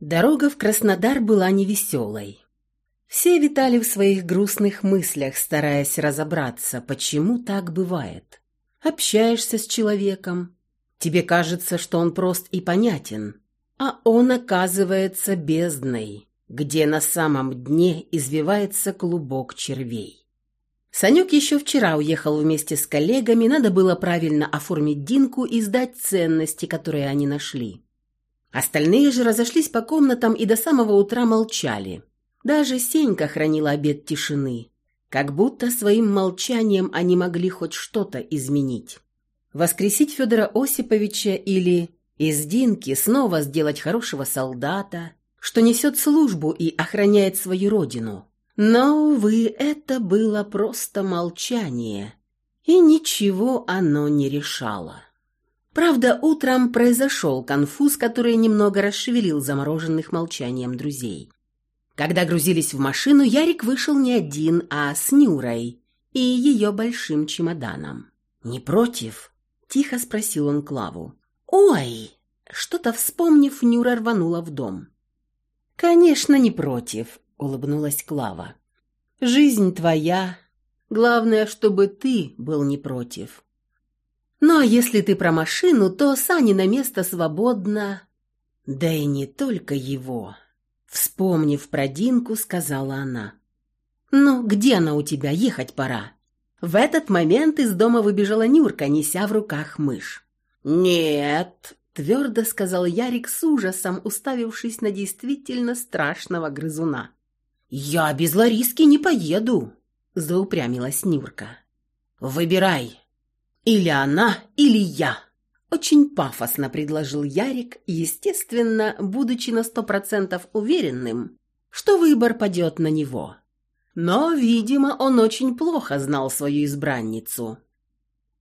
Дорога в Краснодар была невеселой. Все витали в своих грустных мыслях, стараясь разобраться, почему так бывает. Общаешься с человеком, тебе кажется, что он прост и понятен, а он оказывается бездной, где на самом дне извивается клубок червей. Санек еще вчера уехал вместе с коллегами, надо было правильно оформить Динку и сдать ценности, которые они нашли. Остальные же разошлись по комнатам и до самого утра молчали. Даже Сенька хранила обет тишины. Как будто своим молчанием они могли хоть что-то изменить. Воскресить Федора Осиповича или из Динки снова сделать хорошего солдата, что несет службу и охраняет свою родину. Но, увы, это было просто молчание, и ничего оно не решало. Правда, утром произошел конфуз, который немного расшевелил замороженных молчанием друзей. Когда грузились в машину, Ярик вышел не один, а с Нюрой и ее большим чемоданом. «Не против?» – тихо спросил он Клаву. «Ой!» – что-то вспомнив, Нюра рванула в дом. «Конечно, не против», – улыбнулась Клава. «Жизнь твоя. Главное, чтобы ты был не против». А если ты про машину, то Сани на место свободно. Да и не только его. Вспомнив про Динку, сказала она. «Ну, где она у тебя? Ехать пора». В этот момент из дома выбежала Нюрка, неся в руках мышь. «Нет», — твердо сказал Ярик с ужасом, уставившись на действительно страшного грызуна. «Я без Лариски не поеду», — заупрямилась Нюрка. «Выбирай, «Или она, или я!» Очень пафосно предложил Ярик, естественно, будучи на сто процентов уверенным, что выбор падет на него. Но, видимо, он очень плохо знал свою избранницу.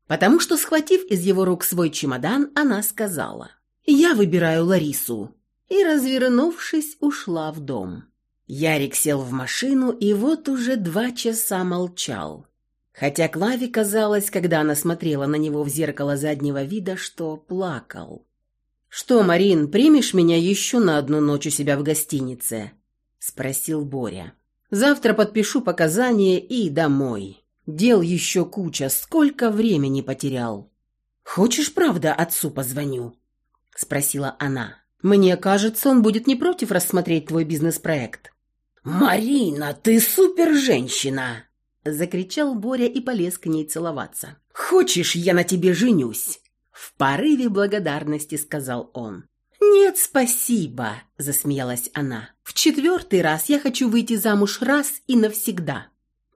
Потому что, схватив из его рук свой чемодан, она сказала «Я выбираю Ларису» и, развернувшись, ушла в дом. Ярик сел в машину и вот уже два часа молчал. Хотя Клаве казалось, когда она смотрела на него в зеркало заднего вида, что плакал. «Что, Марин, примешь меня еще на одну ночь у себя в гостинице?» – спросил Боря. «Завтра подпишу показания и домой. Дел еще куча, сколько времени потерял». «Хочешь, правда, отцу позвоню?» – спросила она. «Мне кажется, он будет не против рассмотреть твой бизнес-проект». «Марина, ты супер-женщина!» Закричал Боря и полез к ней целоваться. «Хочешь, я на тебе женюсь?» В порыве благодарности сказал он. «Нет, спасибо», – засмеялась она. «В четвертый раз я хочу выйти замуж раз и навсегда.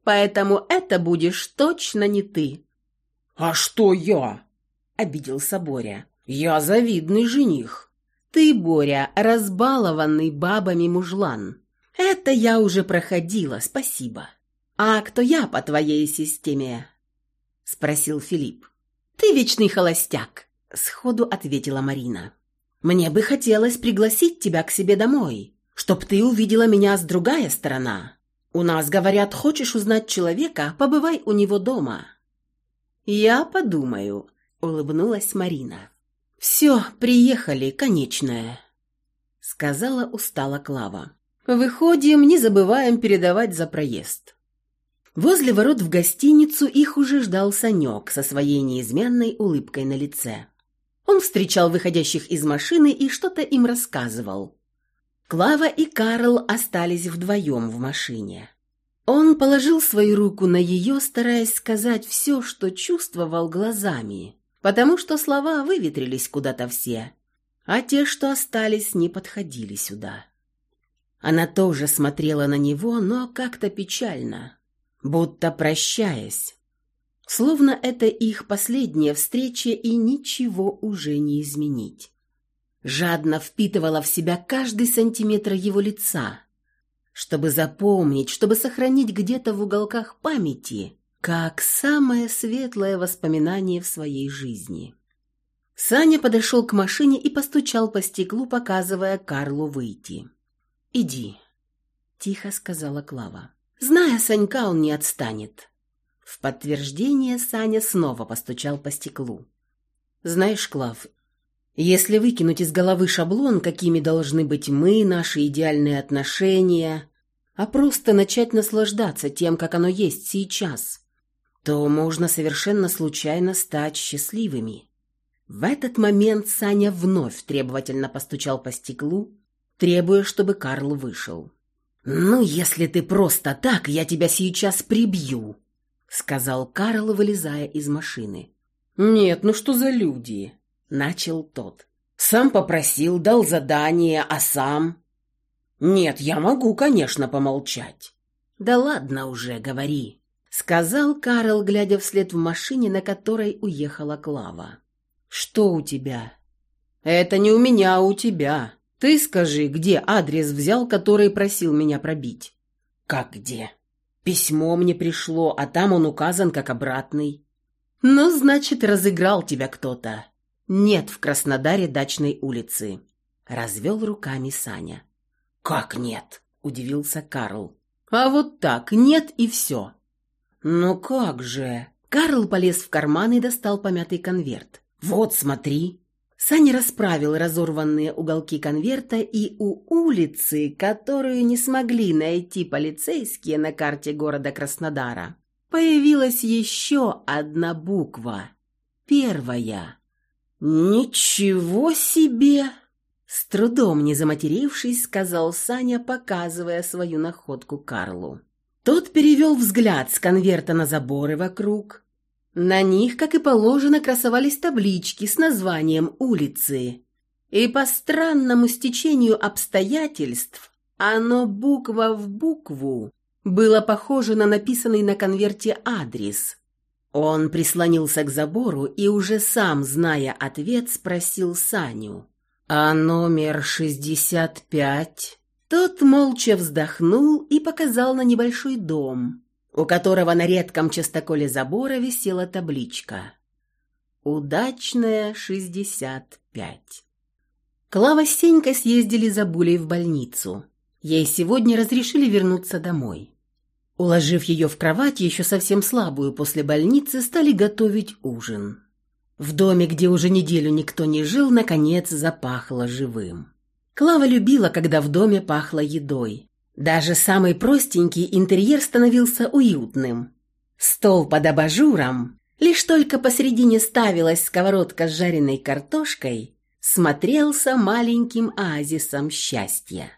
Поэтому это будешь точно не ты». «А что я?» – обиделся Боря. «Я завидный жених». «Ты, Боря, разбалованный бабами мужлан. Это я уже проходила, спасибо». «А кто я по твоей системе?» — спросил Филипп. «Ты вечный холостяк», — сходу ответила Марина. «Мне бы хотелось пригласить тебя к себе домой, чтоб ты увидела меня с другая сторона. У нас, говорят, хочешь узнать человека, побывай у него дома». «Я подумаю», — улыбнулась Марина. «Все, приехали, конечная», — сказала устала Клава. «Выходим, не забываем передавать за проезд». Возле ворот в гостиницу их уже ждал Санек со своей неизменной улыбкой на лице. Он встречал выходящих из машины и что-то им рассказывал. Клава и Карл остались вдвоем в машине. Он положил свою руку на ее, стараясь сказать все, что чувствовал глазами, потому что слова выветрились куда-то все, а те, что остались, не подходили сюда. Она тоже смотрела на него, но как-то печально будто прощаясь. Словно это их последняя встреча и ничего уже не изменить. Жадно впитывала в себя каждый сантиметр его лица, чтобы запомнить, чтобы сохранить где-то в уголках памяти, как самое светлое воспоминание в своей жизни. Саня подошел к машине и постучал по стеклу, показывая Карлу выйти. «Иди», — тихо сказала Клава. Зная Санька, он не отстанет. В подтверждение Саня снова постучал по стеклу. «Знаешь, Клав, Если выкинуть из головы шаблон, какими должны быть мы, наши идеальные отношения, а просто начать наслаждаться тем, как оно есть сейчас, то можно совершенно случайно стать счастливыми. В этот момент Саня вновь требовательно постучал по стеклу, требуя, чтобы Карл вышел. «Ну, если ты просто так, я тебя сейчас прибью», — сказал Карл, вылезая из машины. «Нет, ну что за люди?» — начал тот. «Сам попросил, дал задание, а сам...» «Нет, я могу, конечно, помолчать». «Да ладно уже, говори», — сказал Карл, глядя вслед в машине, на которой уехала Клава. «Что у тебя?» «Это не у меня, а у тебя. Ты скажи, где адрес взял, который просил меня пробить?» «Как где?» «Письмо мне пришло, а там он указан как обратный». «Ну, значит, разыграл тебя кто-то». «Нет в Краснодаре дачной улицы», — развел руками Саня. «Как нет?» — удивился Карл. «А вот так, нет и все». «Ну как же?» Карл полез в карман и достал помятый конверт. «Вот, смотри». Саня расправил разорванные уголки конверта, и у улицы, которую не смогли найти полицейские на карте города Краснодара, появилась еще одна буква. Первая. «Ничего себе!» С трудом не заматерившись, сказал Саня, показывая свою находку Карлу. Тот перевел взгляд с конверта на заборы вокруг, на них, как и положено, красовались таблички с названием улицы. И по странному стечению обстоятельств оно буква в букву было похоже на написанный на конверте адрес. Он прислонился к забору и уже сам, зная ответ, спросил Саню. «А номер шестьдесят пять?» Тот молча вздохнул и показал на небольшой дом, у которого на редком частоколе забора висела табличка «Удачная 65». Клава с Сенькой съездили за Булей в больницу. Ей сегодня разрешили вернуться домой. Уложив ее в кровать, еще совсем слабую после больницы, стали готовить ужин. В доме, где уже неделю никто не жил, наконец запахло живым. Клава любила, когда в доме пахло едой. Даже самый простенький интерьер становился уютным. Стол под абажуром, лишь только посредине ставилась сковородка с жареной картошкой, смотрелся маленьким оазисом счастья.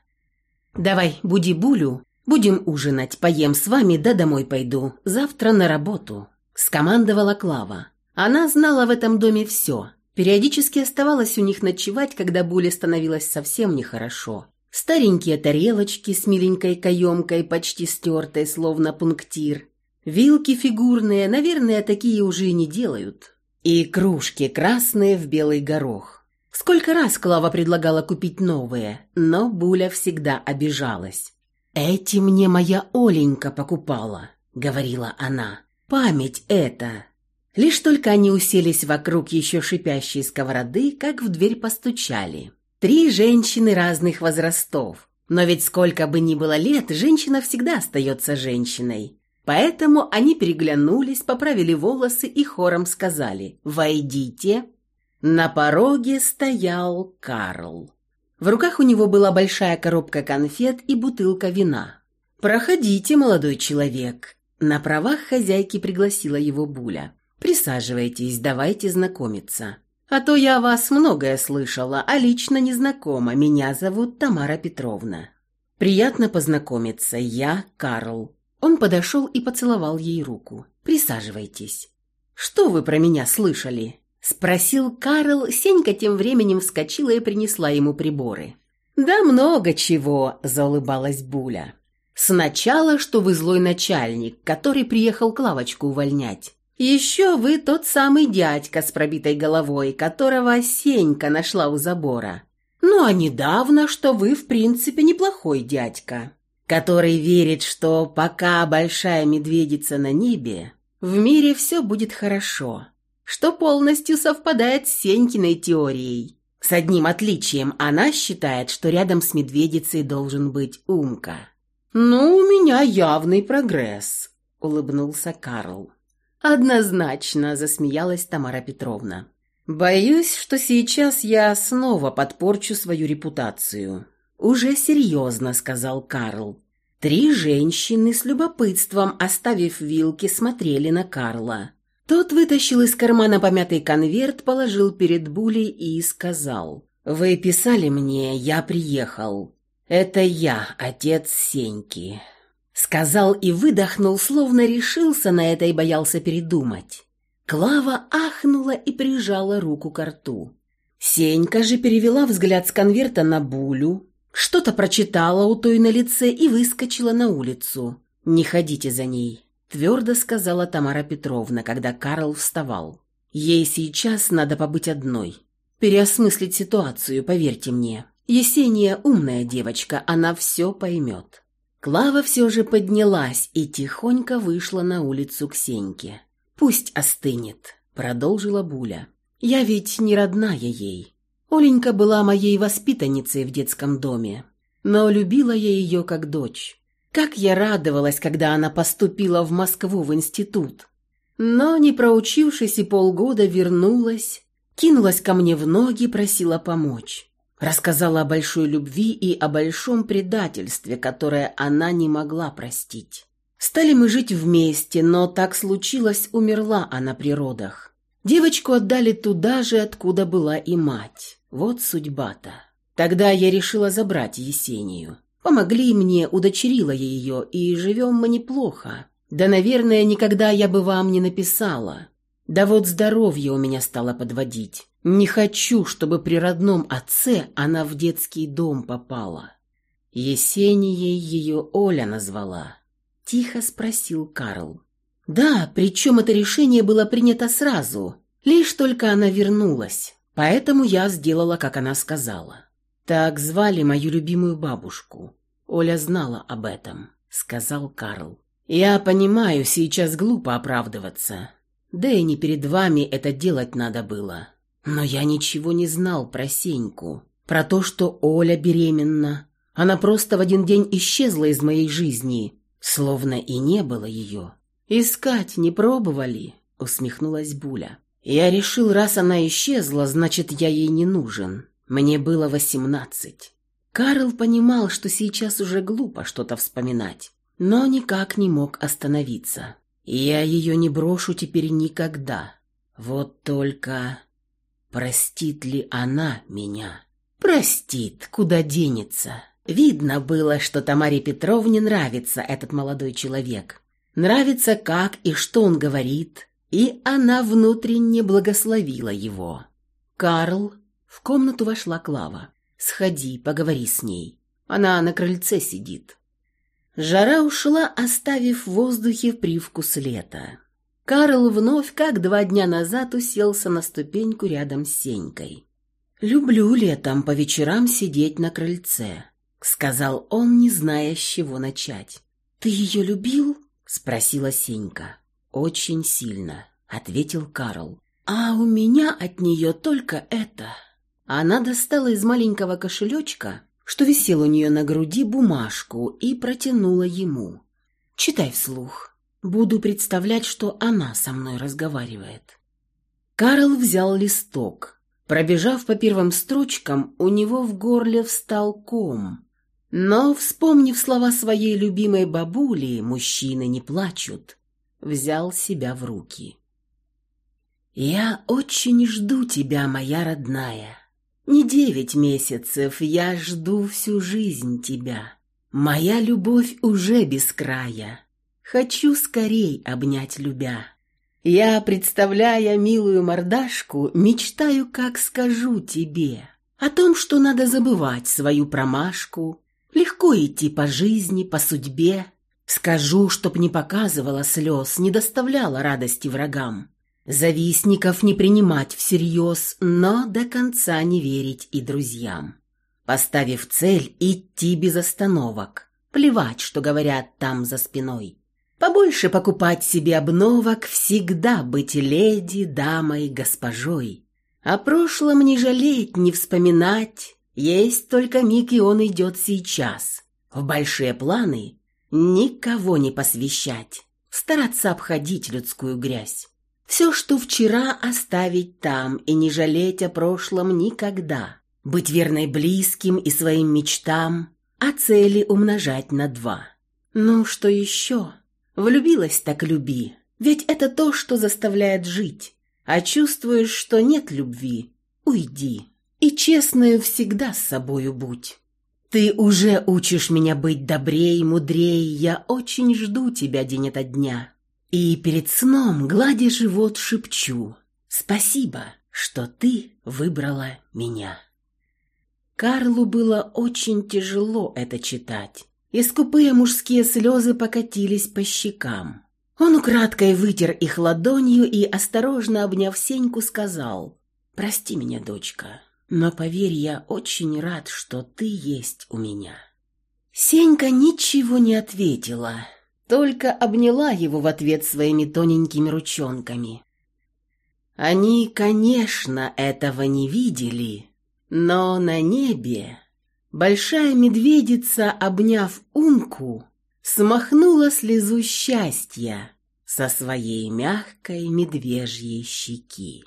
«Давай, буди Булю, будем ужинать, поем с вами, да домой пойду, завтра на работу», — скомандовала Клава. Она знала в этом доме все. Периодически оставалась у них ночевать, когда Буле становилось совсем нехорошо. Старенькие тарелочки с миленькой каемкой, почти стертой, словно пунктир. Вилки фигурные, наверное, такие уже и не делают. И кружки красные в белый горох. Сколько раз Клава предлагала купить новые, но Буля всегда обижалась. «Эти мне моя Оленька покупала», — говорила она. «Память это». Лишь только они уселись вокруг еще шипящей сковороды, как в дверь постучали. Три женщины разных возрастов. Но ведь сколько бы ни было лет, женщина всегда остается женщиной. Поэтому они переглянулись, поправили волосы и хором сказали «Войдите». На пороге стоял Карл. В руках у него была большая коробка конфет и бутылка вина. «Проходите, молодой человек». На правах хозяйки пригласила его Буля. «Присаживайтесь, давайте знакомиться». А то я о вас многое слышала, а лично не знакома. Меня зовут Тамара Петровна. Приятно познакомиться. Я Карл. Он подошел и поцеловал ей руку. Присаживайтесь. Что вы про меня слышали? Спросил Карл. Сенька тем временем вскочила и принесла ему приборы. «Да много чего», – заулыбалась Буля. «Сначала, что вы злой начальник, который приехал Клавочку увольнять. «Еще вы тот самый дядька с пробитой головой, которого Сенька нашла у забора. Ну а недавно, что вы, в принципе, неплохой дядька, который верит, что пока большая медведица на небе, в мире все будет хорошо, что полностью совпадает с Сенькиной теорией. С одним отличием, она считает, что рядом с медведицей должен быть Умка. «Ну, у меня явный прогресс», — улыбнулся Карл. «Однозначно», – засмеялась Тамара Петровна. Боюсь, что сейчас я снова подпорчу свою репутацию. Уже серьезно, сказал Карл. Три женщины с любопытством, оставив вилки, смотрели на Карла. Тот вытащил из кармана помятый конверт, положил перед Булей и сказал. «Вы писали мне, я приехал. Это я, отец Сеньки». Сказал и выдохнул, словно решился на это и боялся передумать. Клава ахнула и прижала руку к рту. Сенька же перевела взгляд с конверта на Булю, что-то прочитала у той на лице и выскочила на улицу. «Не ходите за ней», – твердо сказала Тамара Петровна, когда Карл вставал. «Ей сейчас надо побыть одной. Переосмыслить ситуацию, поверьте мне. Есения умная девочка, она все поймет». Клава все же поднялась и тихонько вышла на улицу к Сеньке. «Пусть остынет», — продолжила Буля. «Я ведь не родная ей. Оленька была моей воспитанницей в детском доме, но любила я ее как дочь. Как я радовалась, когда она поступила в Москву в институт. Но, не проучившись и полгода, вернулась, кинулась ко мне в ноги, просила помочь. Рассказала о большой любви и о большом предательстве, которое она не могла простить. Стали мы жить вместе, но так случилось, умерла она при родах. Девочку отдали туда же, откуда была и мать. Вот судьба-то. Тогда я решила забрать Есению. Помогли мне, удочерила я ее, и живем мы неплохо. Да, наверное, никогда я бы вам не написала. Да вот здоровье у меня стало подводить. Не хочу, чтобы при родном отце она в детский дом попала. Есенией ее Оля назвала. — тихо спросил Карл. «Да, причем это решение было принято сразу, лишь только она вернулась, поэтому я сделала, как она сказала. Так звали мою любимую бабушку. Оля знала об этом», — сказал Карл. «Я понимаю, сейчас глупо оправдываться. Да и не перед вами это делать надо было. Но я ничего не знал про Сеньку, про то, что Оля беременна. Она просто в один день исчезла из моей жизни, Словно и не было ее. «Искать не пробовали?» — усмехнулась Буля. «Я решил, раз она исчезла, значит, я ей не нужен. Мне было восемнадцать». Карл понимал, что сейчас уже глупо что-то вспоминать, но никак не мог остановиться. «Я ее не брошу теперь никогда. Вот только... Простит ли она меня?» «Простит, куда денется?» Видно было, что Тамаре Петровне нравится этот молодой человек. Нравится, как и что он говорит, и она внутренне благословила его. «Карл», — в комнату вошла Клава, — «сходи, поговори с ней. Она на крыльце сидит». Жара ушла, оставив в воздухе привкус лета. Карл вновь, как два дня назад, уселся на ступеньку рядом с Сенькой. «Люблю летом по вечерам сидеть на крыльце», сказал он, не зная, с чего начать. «Ты ее любил?» — спросила Сенька. «Очень сильно», — ответил Карл. «А у меня от нее только это». Она достала из маленького кошелечка, что висел у нее на груди, бумажку и протянула ему. «Читай вслух. Буду представлять, что она со мной разговаривает». Карл взял листок. Пробежав по первым строчкам, у него в горле встал ком, но, вспомнив слова своей любимой бабули «мужчины не плачут», взял себя в руки. «Я очень жду тебя, моя родная. Не девять месяцев, я жду всю жизнь тебя. Моя любовь уже без края. Хочу скорей обнять любя. Я, представляя милую мордашку, мечтаю, как скажу тебе, о том, что надо забывать свою промашку, Легко идти по жизни, по судьбе. Скажу, чтоб не показывала слез, не доставляла радости врагам. Завистников не принимать всерьез, но до конца не верить и друзьям. Поставив цель, идти без остановок. Плевать, что говорят там за спиной. Побольше покупать себе обновок, всегда быть леди, дамой, госпожой. О прошлом не жалеть, не вспоминать, есть только миг, и он идет сейчас. В большие планы никого не посвящать, стараться обходить людскую грязь. Все, что вчера, оставить там и не жалеть о прошлом никогда. Быть верной близким и своим мечтам, а цели умножать на два. Ну, что еще? Влюбилась так люби, ведь это то, что заставляет жить. А чувствуешь, что нет любви, уйди. И честную всегда с собою будь. Ты уже учишь меня быть добрее и мудрее, я очень жду тебя день ото дня. И перед сном, гладя живот, шепчу «Спасибо, что ты выбрала меня». Карлу было очень тяжело это читать, и скупые мужские слезы покатились по щекам. Он украдкой вытер их ладонью и, осторожно обняв Сеньку, сказал «Прости меня, дочка, но поверь, я очень рад, что ты есть у меня». Сенька ничего не ответила, только обняла его в ответ своими тоненькими ручонками. Они, конечно, этого не видели, но на небе большая медведица, обняв Умку, смахнула слезу счастья со своей мягкой медвежьей щеки.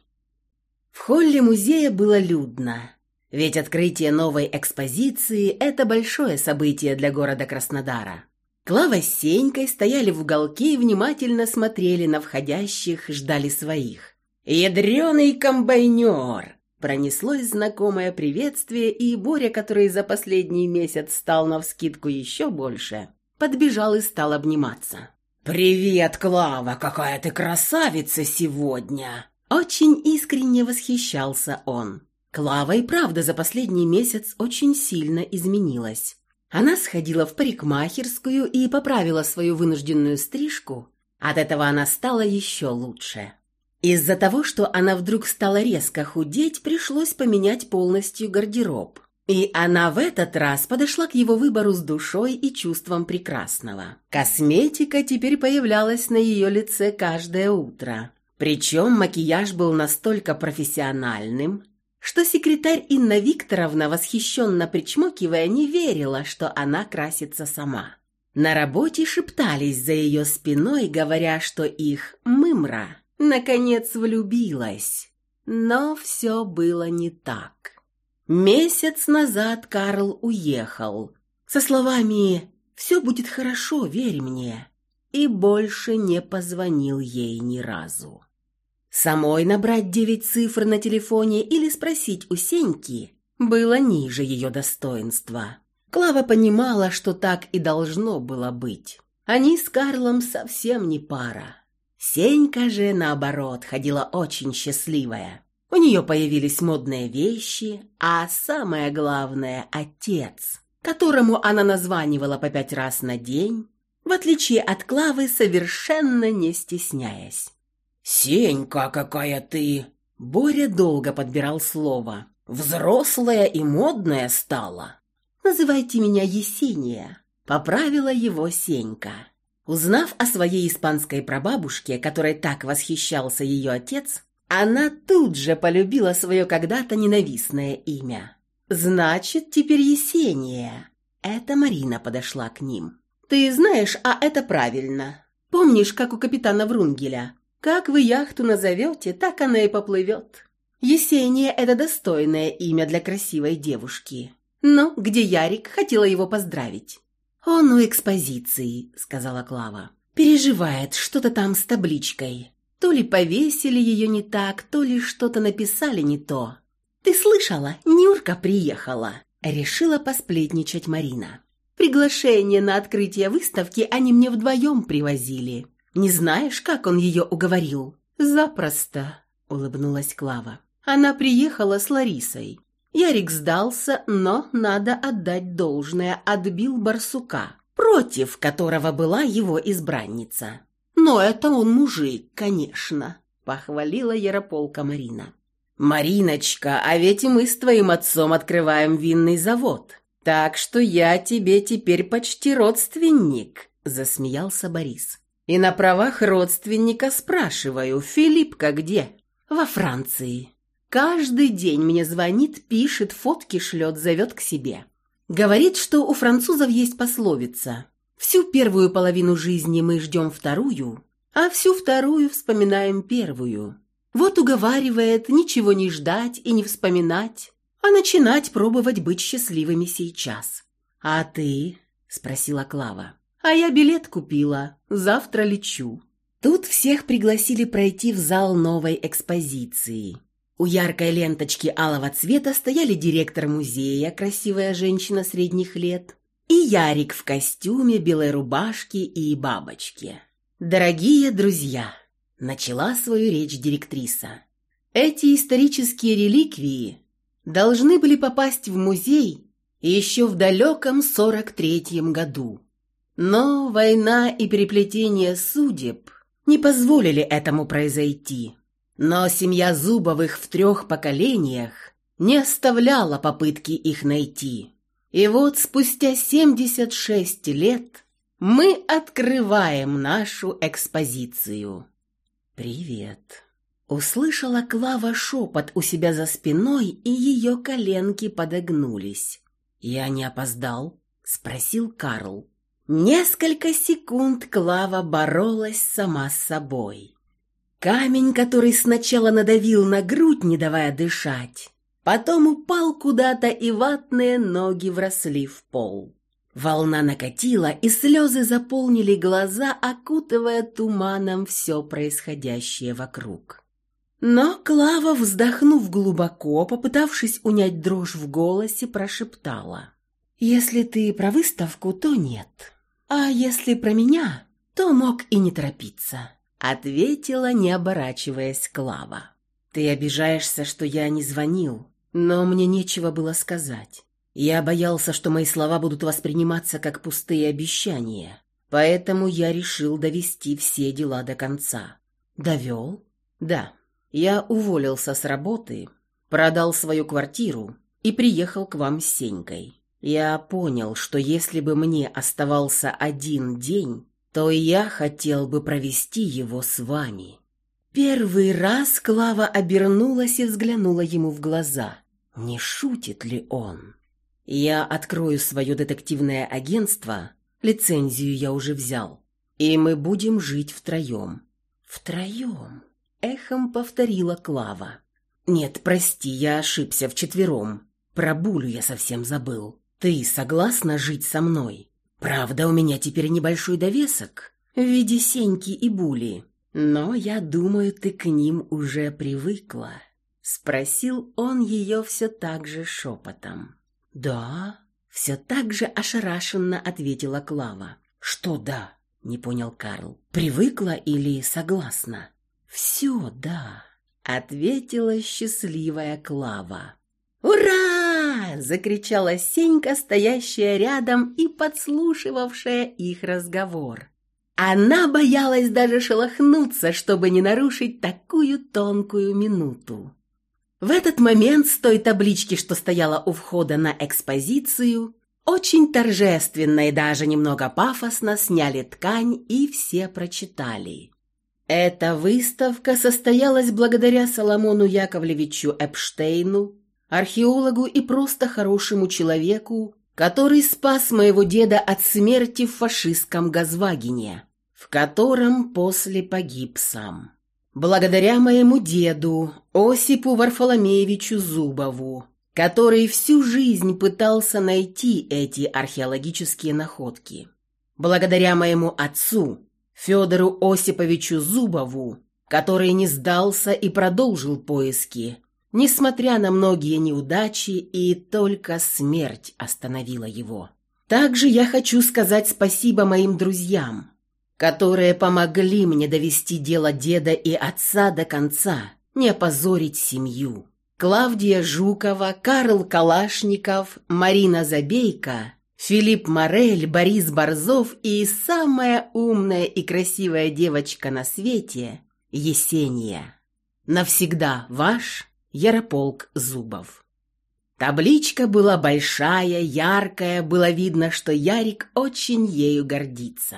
В холле музея было людно, ведь открытие новой экспозиции – это большое событие для города Краснодара. Клава с Сенькой стояли в уголке и внимательно смотрели на входящих, ждали своих. «Ядреный комбайнер!» Пронеслось знакомое приветствие, и Боря, который за последний месяц стал навскидку еще больше, подбежал и стал обниматься. «Привет, Клава! Какая ты красавица сегодня!» Очень искренне восхищался он. Клава и правда за последний месяц очень сильно изменилась. Она сходила в парикмахерскую и поправила свою вынужденную стрижку. От этого она стала еще лучше. Из-за того, что она вдруг стала резко худеть, пришлось поменять полностью гардероб. И она в этот раз подошла к его выбору с душой и чувством прекрасного. Косметика теперь появлялась на ее лице каждое утро. Причем макияж был настолько профессиональным, что секретарь Инна Викторовна, восхищенно причмокивая, не верила, что она красится сама. На работе шептались за ее спиной, говоря, что их мымра наконец влюбилась. Но все было не так. Месяц назад Карл уехал со словами «Все будет хорошо, верь мне», и больше не позвонил ей ни разу. Самой набрать девять цифр на телефоне или спросить у Сеньки было ниже ее достоинства. Клава понимала, что так и должно было быть. Они с Карлом совсем не пара. Сенька же, наоборот, ходила очень счастливая. У нее появились модные вещи, а самое главное – отец, которому она названивала по пять раз на день, в отличие от Клавы, совершенно не стесняясь. «Сенька, какая ты!» Боря долго подбирал слово. «Взрослая и модная стала!» «Называйте меня Есения», — поправила его Сенька. Узнав о своей испанской прабабушке, которой так восхищался ее отец, она тут же полюбила свое когда-то ненавистное имя. «Значит, теперь Есения». Это Марина подошла к ним. «Ты знаешь, а это правильно. Помнишь, как у капитана Врунгеля? Как вы яхту назовете, так она и поплывет. Есения – это достойное имя для красивой девушки. Ну, где Ярик, хотела его поздравить. «Он у экспозиции», – сказала Клава. «Переживает что-то там с табличкой. То ли повесили ее не так, то ли что-то написали не то. Ты слышала? Нюрка приехала!» – решила посплетничать Марина. «Приглашение на открытие выставки они мне вдвоем привозили. Не знаешь, как он ее уговорил?» «Запросто», — улыбнулась Клава. «Она приехала с Ларисой. Ярик сдался, но, надо отдать должное, отбил барсука, против которого была его избранница. Но это он мужик, конечно», — похвалила Ярополка Марина. «Мариночка, а ведь мы с твоим отцом открываем винный завод, так что я тебе теперь почти родственник», — засмеялся Борис. И на правах родственника спрашиваю, Филиппка где? Во Франции. Каждый день мне звонит, пишет, фотки шлет, зовет к себе. Говорит, что у французов есть пословица. Всю первую половину жизни мы ждем вторую, а всю вторую вспоминаем первую. Вот уговаривает ничего не ждать и не вспоминать, а начинать пробовать быть счастливыми сейчас. «А ты?» – спросила Клава. «А я билет купила. Завтра лечу». Тут всех пригласили пройти в зал новой экспозиции. У яркой ленточки алого цвета стояли директор музея, красивая женщина средних лет, и Ярик в костюме, белой рубашке и бабочке. «Дорогие друзья!» – начала свою речь директриса. «Эти исторические реликвии должны были попасть в музей еще в далеком 43-м году. Но война и переплетение судеб не позволили этому произойти. Но семья Зубовых в трех поколениях не оставляла попытки их найти. И вот спустя 76 лет мы открываем нашу экспозицию. «Привет!» Услышала Клава шепот у себя за спиной, и ее коленки подогнулись. «Я не опоздал?» — спросил Карл. Несколько секунд Клава боролась сама с собой. Камень, который сначала надавил на грудь, не давая дышать, потом упал куда-то, и ватные ноги вросли в пол. Волна накатила, и слезы заполнили глаза, окутывая туманом все происходящее вокруг. Но Клава, вздохнув глубоко, попытавшись унять дрожь в голосе, прошептала. «Если ты про выставку, то нет. А если про меня, то мог и не торопиться». Ответила, не оборачиваясь, Клава. «Ты обижаешься, что я не звонил, но мне нечего было сказать. Я боялся, что мои слова будут восприниматься как пустые обещания, поэтому я решил довести все дела до конца». «Довел?» «Да. Я уволился с работы, продал свою квартиру и приехал к вам с Сенькой. Я понял, что если бы мне оставался один день, то я хотел бы провести его с вами». Первый раз Клава обернулась и взглянула ему в глаза. Не шутит ли он? «Я открою свое детективное агентство, лицензию я уже взял, и мы будем жить втроем». «Втроем?» — эхом повторила Клава. «Нет, прости, я ошибся вчетвером. Про Булю я совсем забыл. Ты согласна жить со мной?» Правда, у меня теперь небольшой довесок в виде Сеньки и Були, но я думаю, ты к ним уже привыкла. Спросил он ее все так же шепотом. «Да?» — все так же ошарашенно ответила Клава. «Что «да»?» — не понял Карл. «Привыкла или согласна?» «Все «да», — ответила счастливая Клава. «Ура!» – закричала Сенька, стоящая рядом и подслушивавшая их разговор. Она боялась даже шелохнуться, чтобы не нарушить такую тонкую минуту. В этот момент с той таблички, что стояла у входа на экспозицию, очень торжественно и даже немного пафосно сняли ткань и все прочитали. Эта выставка состоялась благодаря Соломону Яковлевичу Эпштейну, археологу и просто хорошему человеку, который спас моего деда от смерти в фашистском Газвагене, в котором после погиб сам. Благодаря моему деду, Осипу Варфоломеевичу Зубову, который всю жизнь пытался найти эти археологические находки. Благодаря моему отцу, Федору Осиповичу Зубову, который не сдался и продолжил поиски, несмотря на многие неудачи, и только смерть остановила его. Также я хочу сказать спасибо моим друзьям, которые помогли мне довести дело деда и отца до конца, не опозорить семью. Клавдия Жукова, Карл Калашников, Марина Забейко, Филипп Морель, Борис Борзов и самая умная и красивая девочка на свете – Есения. Навсегда ваш Ярополк Зубов. Табличка была большая, яркая, было видно, что Ярик очень ею гордится.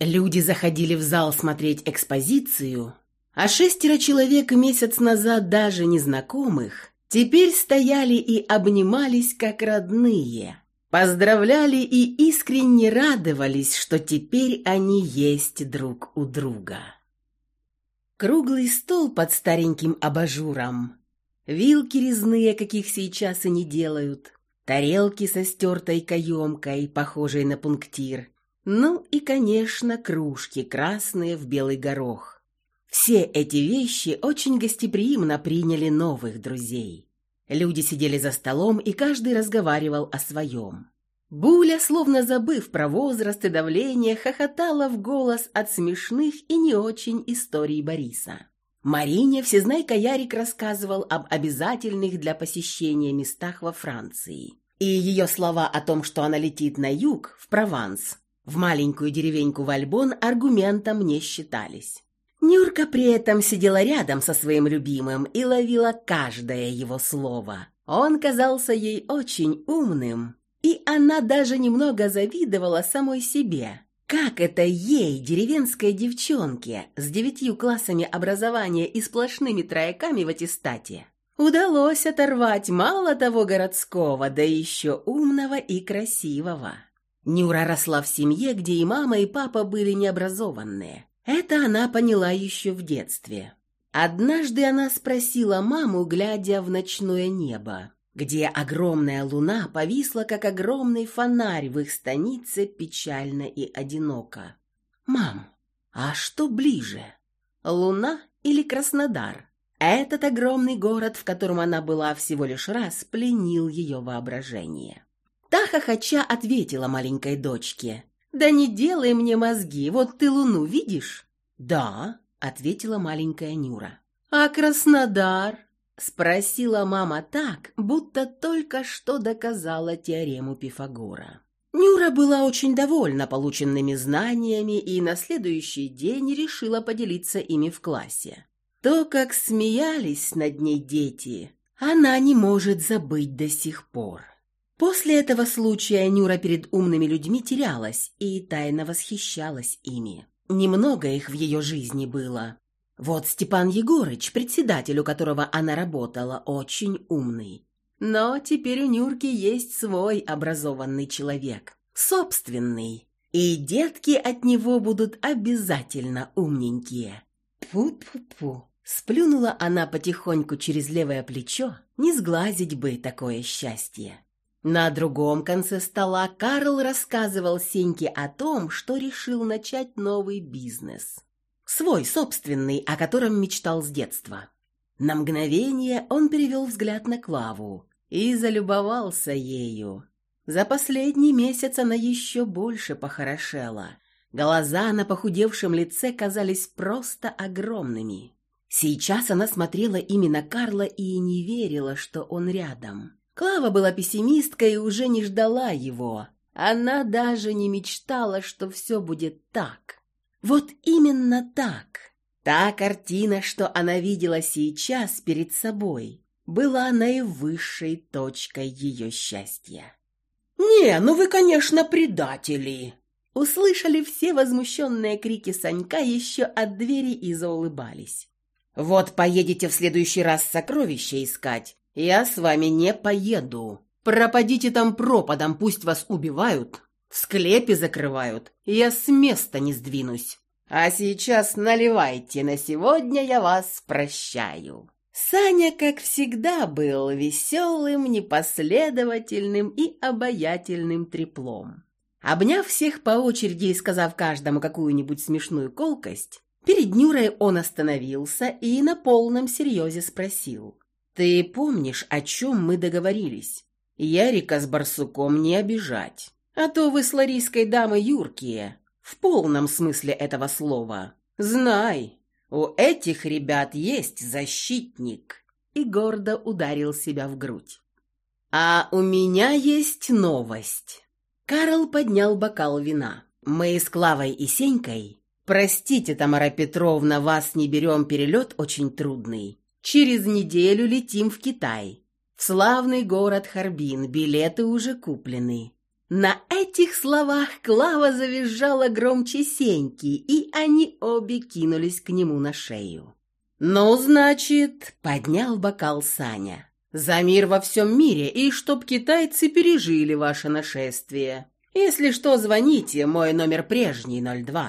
Люди заходили в зал смотреть экспозицию, а шестеро человек месяц назад даже незнакомых теперь стояли и обнимались как родные, поздравляли и искренне радовались, что теперь они есть друг у друга. Круглый стол под стареньким абажуром. Вилки резные, каких сейчас и не делают. Тарелки со стертой каемкой, похожей на пунктир. Ну и, конечно, кружки красные в белый горох. Все эти вещи очень гостеприимно приняли новых друзей. Люди сидели за столом, и каждый разговаривал о своем. Буля, словно забыв про возраст и давление, хохотала в голос от смешных и не очень историй Бориса. Марине всезнайка Ярик рассказывал об обязательных для посещения местах во Франции. И ее слова о том, что она летит на юг, в Прованс, в маленькую деревеньку Вальбон, аргументом не считались. Нюрка при этом сидела рядом со своим любимым и ловила каждое его слово. Он казался ей очень умным, и она даже немного завидовала самой себе. Как это ей, деревенской девчонке, с девятью классами образования и сплошными трояками в аттестате, удалось оторвать мало того городского, да еще умного и красивого. Нюра росла в семье, где и мама, и папа были необразованные. Это она поняла еще в детстве. Однажды она спросила маму, глядя в ночное небо, где огромная луна повисла, как огромный фонарь в их станице, печально и одиноко. «Мам, а что ближе? Луна или Краснодар?» Этот огромный город, в котором она была всего лишь раз, пленил ее воображение. Та хохоча ответила маленькой дочке. «Да не делай мне мозги, вот ты луну видишь?» «Да», — ответила маленькая Нюра. «А Краснодар?» — спросила мама так, будто только что доказала теорему Пифагора. Нюра была очень довольна полученными знаниями и на следующий день решила поделиться ими в классе. То, как смеялись над ней дети, она не может забыть до сих пор. После этого случая Нюра перед умными людьми терялась и тайно восхищалась ими. Немного их в ее жизни было. Вот Степан Егорыч, председатель, у которого она работала, очень умный. Но теперь у Нюрки есть свой образованный человек, собственный. И детки от него будут обязательно умненькие. Пу-пу-пу. Сплюнула она потихоньку через левое плечо, не сглазить бы такое счастье. На другом конце стола Карл рассказывал Сеньке о том, что решил начать новый бизнес. Свой, собственный, о котором мечтал с детства. На мгновение он перевел взгляд на Клаву и залюбовался ею. За последний месяц она еще больше похорошела. Глаза на похудевшем лице казались просто огромными. Сейчас она смотрела именно Карла и не верила, что он рядом. Клава была пессимисткой и уже не ждала его. Она даже не мечтала, что все будет так. Вот именно так. Та картина, что она видела сейчас перед собой, была наивысшей точкой ее счастья. «Не, ну вы, конечно, предатели!» Услышали все возмущенные крики Санька еще от двери и заулыбались. «Вот поедете в следующий раз сокровища искать, я с вами не поеду. Пропадите там пропадом, пусть вас убивают, в склепе закрывают. Я с места не сдвинусь. А сейчас наливайте, на сегодня я вас прощаю». Саня, как всегда, был веселым, непоследовательным и обаятельным треплом. Обняв всех по очереди и сказав каждому какую-нибудь смешную колкость, перед Нюрой он остановился и на полном серьезе спросил. «Ты помнишь, о чем мы договорились? Ярика с барсуком не обижать. А то вы с ларийской дамой юркие, в полном смысле этого слова. Знай, у этих ребят есть защитник». И гордо ударил себя в грудь. «А у меня есть новость». Карл поднял бокал вина. «Мы с Клавой и Сенькой...» «Простите, Тамара Петровна, вас не берем, перелет очень трудный. Через неделю летим в Китай. В славный город Харбин, билеты уже куплены». На этих словах Клава завизжала громче Сеньки, и они обе кинулись к нему на шею. «Ну, значит», — поднял бокал Саня, — «за мир во всем мире, и чтоб китайцы пережили ваше нашествие. Если что, звоните, мой номер прежний, 02».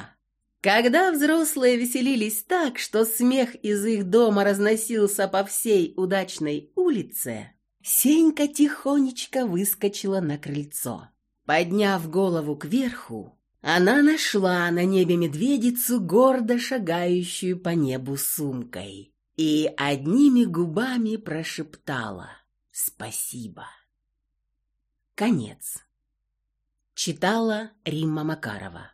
Когда взрослые веселились так, что смех из их дома разносился по всей удачной улице, Сенька тихонечко выскочила на крыльцо. Подняв голову кверху, она нашла на небе медведицу, гордо шагающую по небу сумкой, и одними губами прошептала «Спасибо». Конец. Читала Римма Макарова.